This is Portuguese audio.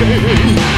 achei